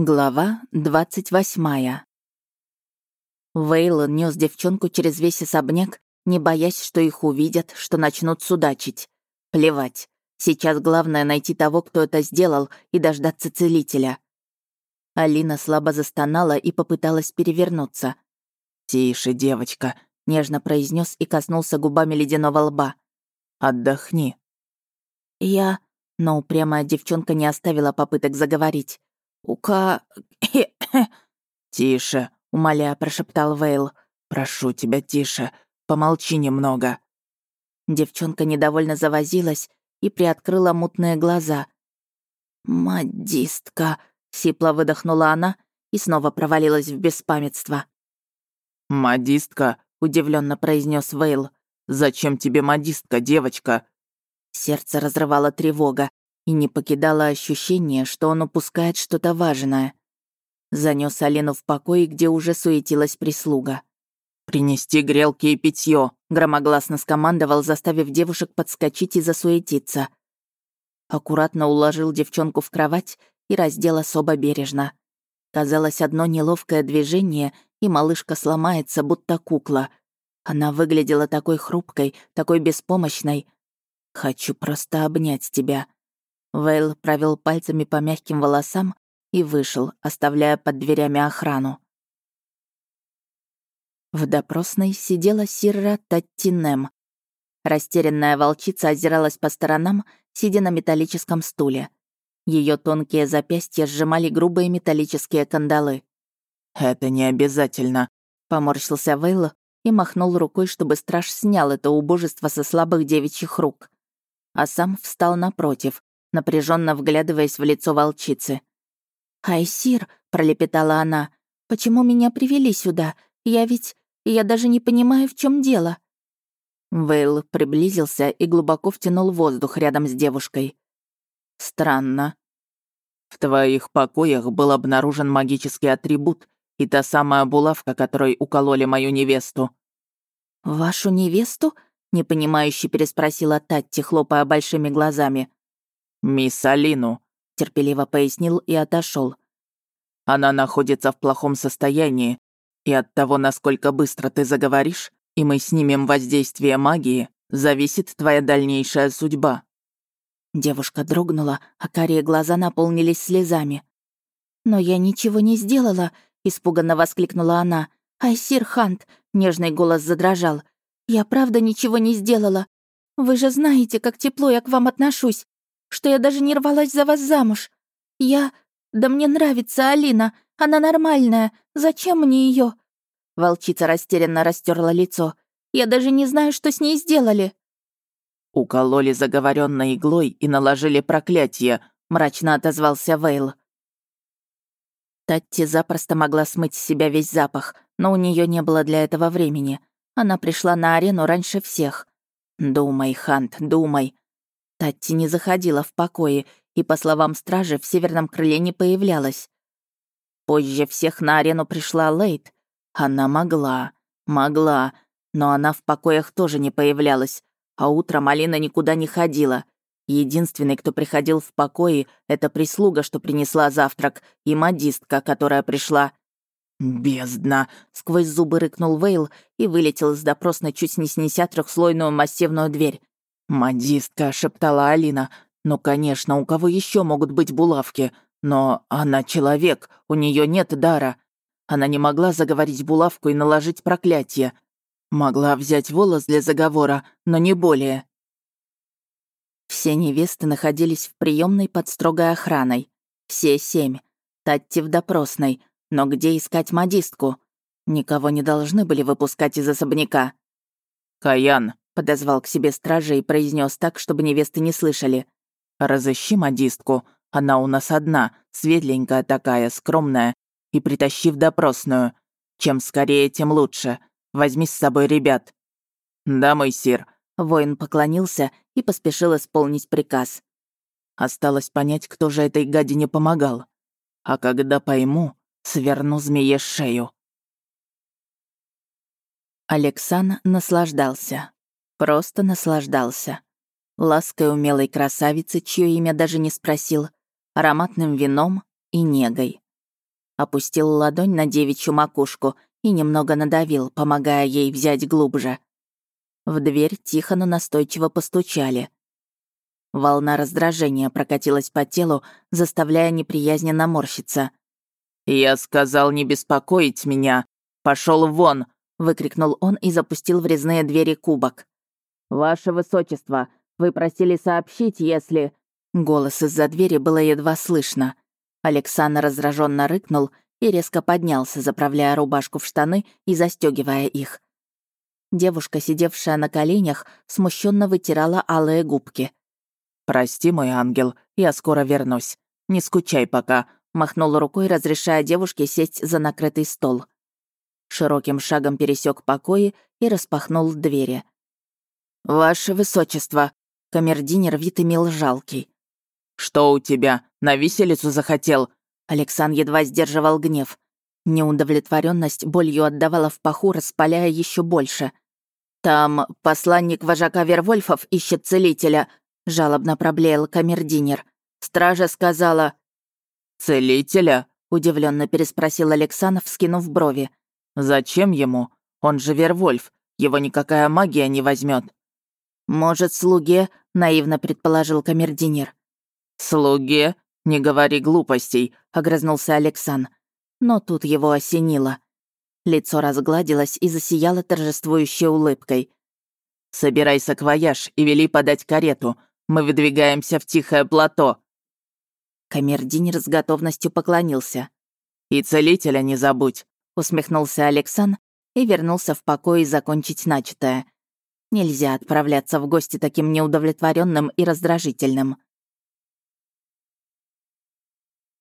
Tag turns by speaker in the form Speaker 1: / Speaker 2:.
Speaker 1: Глава двадцать восьмая. Вейл нес девчонку через весь особняк, не боясь, что их увидят, что начнут судачить. Плевать. Сейчас главное найти того, кто это сделал, и дождаться целителя. Алина слабо застонала и попыталась перевернуться.
Speaker 2: «Тише, девочка», — нежно произнес и коснулся губами ледяного лба. «Отдохни».
Speaker 1: «Я...» Но упрямая девчонка не оставила попыток заговорить. «Ука...»
Speaker 2: «Тише», — умоляя прошептал Вейл. «Прошу тебя, тише. Помолчи немного».
Speaker 1: Девчонка недовольно завозилась и приоткрыла мутные глаза. «Модистка», — сипло выдохнула она и снова провалилась в беспамятство.
Speaker 2: «Модистка», — удивленно произнес Вейл. «Зачем тебе модистка, девочка?»
Speaker 1: Сердце разрывало тревога и не покидало ощущение, что он упускает что-то важное. Занес Алину в покой, где уже суетилась прислуга.
Speaker 2: «Принести грелки и питье,
Speaker 1: громогласно скомандовал, заставив девушек подскочить и засуетиться. Аккуратно уложил девчонку в кровать и раздел особо бережно. Казалось, одно неловкое движение, и малышка сломается, будто кукла. Она выглядела такой хрупкой, такой беспомощной. «Хочу просто обнять тебя», Вейл провел пальцами по мягким волосам и вышел, оставляя под дверями охрану. В допросной сидела Сирра Таттинем. Растерянная волчица озиралась по сторонам, сидя на металлическом стуле. Ее тонкие запястья сжимали грубые металлические кандалы.
Speaker 2: «Это не обязательно», —
Speaker 1: поморщился Вейл и махнул рукой, чтобы страж снял это убожество со слабых девичьих рук. А сам встал напротив, напряженно вглядываясь в лицо волчицы. «Айсир», — пролепетала она, — «почему меня привели сюда? Я ведь... Я даже не понимаю, в чем дело». Вейл приблизился и глубоко втянул воздух рядом с девушкой.
Speaker 2: «Странно. В твоих покоях был обнаружен магический атрибут и та самая булавка, которой укололи мою невесту».
Speaker 1: «Вашу невесту?» — непонимающе переспросила Татти, хлопая большими глазами.
Speaker 2: «Мисс Алину», — терпеливо пояснил и отошел. «Она находится в плохом состоянии, и от того, насколько быстро ты заговоришь, и мы снимем воздействие магии, зависит твоя дальнейшая судьба».
Speaker 1: Девушка дрогнула, а карие глаза наполнились слезами. «Но я ничего не сделала», — испуганно воскликнула она. «Айсир Хант», — нежный голос задрожал. «Я правда ничего не сделала. Вы же знаете, как тепло я к вам отношусь что я даже не рвалась за вас замуж. Я... Да мне нравится Алина, она нормальная, зачем мне ее? Волчица растерянно растерла лицо. Я даже не знаю, что с ней сделали.
Speaker 2: Укололи заговоренной иглой и наложили проклятие, мрачно отозвался Вейл.
Speaker 1: Татти запросто могла смыть с себя весь запах, но у нее не было для этого времени. Она пришла на арену раньше всех. «Думай, Хант, думай. Татти не заходила в покое и, по словам стражи, в северном крыле не появлялась. Позже всех на арену пришла Лейт. Она могла, могла, но она в покоях тоже не появлялась, а утром Алина никуда не ходила. Единственный, кто приходил в покои, это прислуга, что принесла завтрак, и модистка, которая пришла. «Бездна!» — сквозь зубы рыкнул Вейл и вылетел из допросной, чуть не снеся трехслойную массивную дверь.
Speaker 2: «Модистка», — шептала Алина. «Ну, конечно, у кого еще могут быть булавки? Но она человек, у нее нет дара. Она не могла заговорить булавку и наложить проклятие. Могла взять волос для заговора, но не более».
Speaker 1: Все невесты находились в приемной под строгой охраной. Все семь. Татти в допросной. Но где искать модистку? Никого не должны были выпускать из особняка.
Speaker 2: «Каян»,
Speaker 1: Подозвал к себе стража и произнес так, чтобы невесты не слышали.
Speaker 2: «Разыщи модистку. Она у нас одна, светленькая такая, скромная. И притащи в допросную. Чем скорее, тем лучше. Возьми с собой ребят». «Да, мой сир».
Speaker 1: Воин поклонился и поспешил исполнить приказ.
Speaker 2: Осталось понять, кто же этой гадине помогал. А когда пойму, сверну змее шею.
Speaker 1: Александр наслаждался. Просто наслаждался. Лаской умелой красавицы, чье имя даже не спросил, ароматным вином и негой. опустил ладонь на девичью макушку и немного надавил, помогая ей взять глубже. В дверь тихо, но настойчиво постучали. Волна раздражения прокатилась по телу, заставляя неприязненно морщиться.
Speaker 2: «Я сказал не беспокоить меня. Пошел вон!» — выкрикнул он и запустил в резные двери кубок. «Ваше высочество, вы просили сообщить, если...»
Speaker 1: Голос из-за двери было едва слышно. Александр раздраженно рыкнул и резко поднялся, заправляя рубашку в штаны и застегивая их. Девушка, сидевшая на коленях, смущенно вытирала алые губки.
Speaker 2: «Прости, мой ангел, я скоро вернусь. Не скучай пока», — махнул рукой, разрешая девушке сесть за накрытый стол. Широким шагом пересек покои и распахнул двери. «Ваше высочество!» — камердинер вид имел жалкий. «Что у тебя? На виселицу захотел?»
Speaker 1: Александр едва сдерживал гнев. Неудовлетворенность болью отдавала в паху, распаляя еще больше. «Там посланник вожака Вервольфов ищет целителя», жалобно проблеял камердинер. Стража сказала...
Speaker 2: «Целителя?»
Speaker 1: — удивленно переспросил Александров, скинув брови.
Speaker 2: «Зачем ему? Он же Вервольф. Его никакая магия не возьмет.
Speaker 1: «Может, слуге?» — наивно предположил камердинер.
Speaker 2: «Слуге? Не говори глупостей», — огрызнулся Александр.
Speaker 1: Но тут его осенило. Лицо разгладилось и засияло торжествующей улыбкой.
Speaker 2: «Собирай саквояж и вели подать карету. Мы выдвигаемся в тихое плато».
Speaker 1: Камердинер с готовностью поклонился.
Speaker 2: «И целителя не забудь», —
Speaker 1: усмехнулся Александр и вернулся в покой закончить начатое. Нельзя отправляться в гости таким неудовлетворенным и раздражительным.